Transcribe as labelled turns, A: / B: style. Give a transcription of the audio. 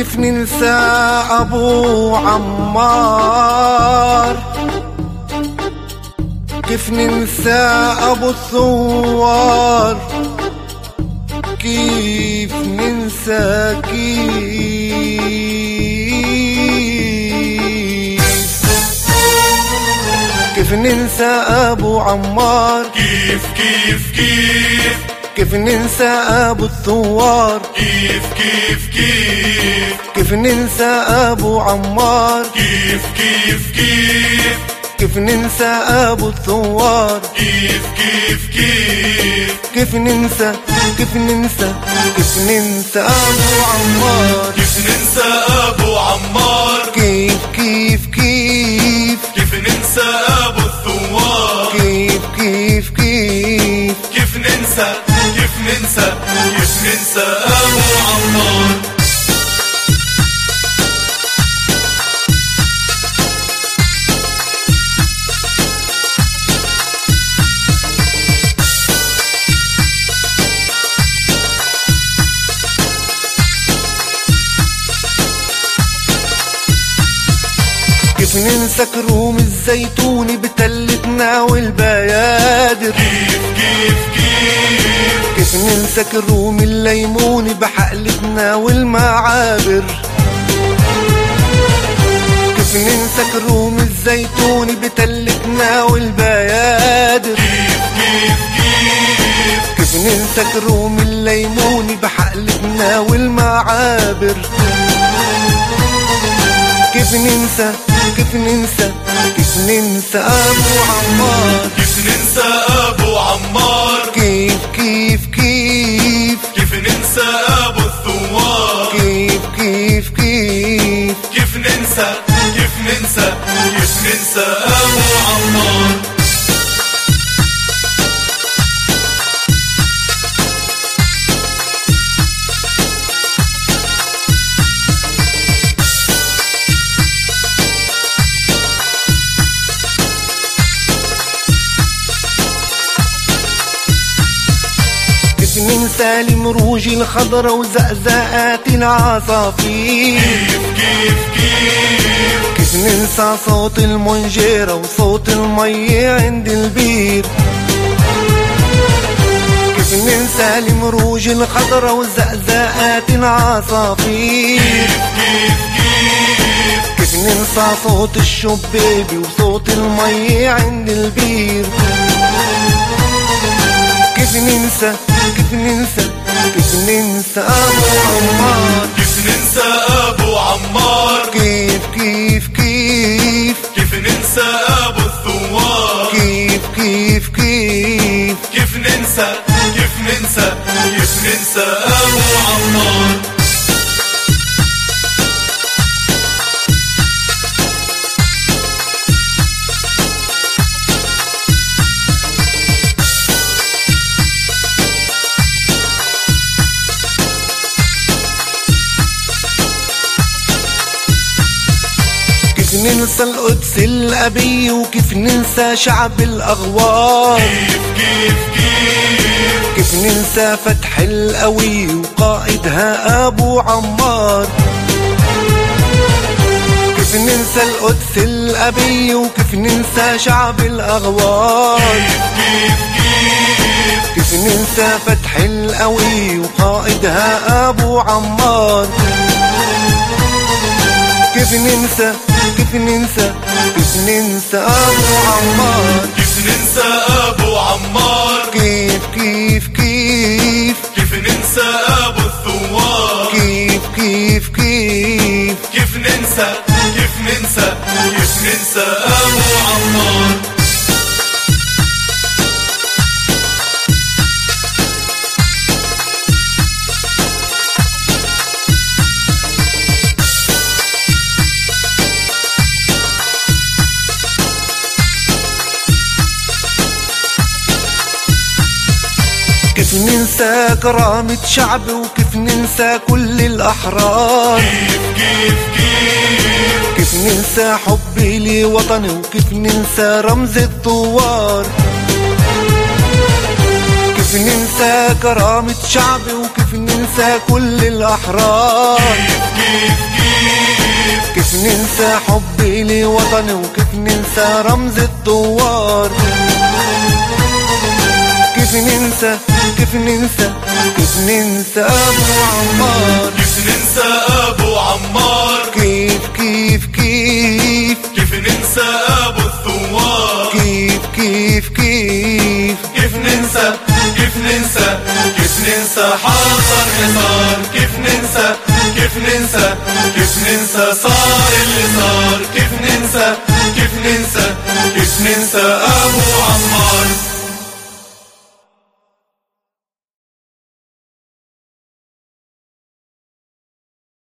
A: كيف ننسى أبو عمار؟ كيف ننسى أبو الثوار؟ كيف ننسى كيف؟ كيف ننسى أبو عمار؟
B: كيف كيف كيف؟
A: كيف ننسى أبو الثوار؟
B: كيف كيف كيف؟
A: كيف ننسى أبو عمار؟
B: كيف كيف كيف؟
A: كيف ننسى أبو الثوار؟
B: كيف كيف كيف؟
A: كيف ننسى؟ كيف ننسى؟ كيف ننسى أبو عمار؟
B: كيف ننسى أبو عمار؟
A: كيف كيف كيف؟
B: كيف ننسى أبو الثوار؟
A: كيف كيف كيف؟
B: كيف ننسى؟ كيف ننسى؟ كيف ننسى أبو عمار؟
A: كيف ننسى كروم الزيتون بتلتنا والبيادر.
B: كيف كيف كيف؟
A: كيف ننسى كروم الليمون بحقلتنا والمعابر. كيف ننسى كروم الزيتون بتلتنا والبيادر.
B: كيف كيف كيف؟
A: كيف ننسى كروم الليمون بحقلتنا والمعابر. كيف ننسى كيف ننسى؟ كيف ننسى أبو عمار؟
B: كيف ننسى أبو عمار؟
A: كيف كيف كيف؟
B: كيف ننسى أبو الثوار؟
A: كيف كيف كيف؟
B: كيف ننسى؟ كيف ننسى؟ كيف ننسى؟
A: كيف ننسى المروج الخضرا وزقزقات العصافير
B: كيف كيف كيف؟
A: كيف ننسى صوت المنجيرة وصوت المي عند البير. كيف ننسى المروج الخضرا وزقزقات العصافير
B: كيف كيف؟
A: كيف ننسى صوت الشبابي وصوت المي عند البير. كيف ننسى كيف ننسى كيف ننسى أبو عمار
B: كيف ننسى أبو عمار
A: كيف كيف كيف
B: كيف ننسى أبو الثوار
A: كيف كيف كيف
B: كيف ننسى ننسى
A: القدس الأبي وكيف ننسى شعب الأغوار
B: كيف كيف كيف.
A: كيف ننسى فتح القوي وقائدها أبو عمار. كيف ننسى القدس الأبي وكيف ننسى شعب الأغوار
B: كيف كيف.
A: كيف ننسى فتح القوي وقائدها أبو عمار. كيف ننسى كيف ننسى؟ كيف ننسى أبو عمار؟
B: كيف ننسى أبو عمار؟
A: كيف كيف كيف؟
B: كيف ننسى أبو الثوار؟
A: كيف كيف كيف؟
B: كيف ننسى؟ كيف ننسى؟ كيف ننسى
A: كيف ننسى كرامة شعب وكيف ننسى كل الأحرار؟
B: كيف كيف كيف
A: كيف ننسى حبي لوطني وكيف ننسى رمز الثوار كيف ننسى كرامة شعبي وكيف ننسى كل الأحرار؟
B: كيف كيف كيف
A: كيف ننسى حبي لوطني وكيف ننسى رمز الثوار كيف ننسى كيف ننسى كيف ننسى أبو عمار.
B: كيف ننسى أبو عمار.
A: كيف كيف كيف.
B: كيف ننسى أبو الثوار.
A: كيف كيف كيف.
B: كيف ننسى كيف ننسى كيف ننسى حاصر حصار. كيف ننسى كيف ننسى كيف ننسى صار اللي صار كيف ننسى كيف ننسى كيف ننسى أبو عمار.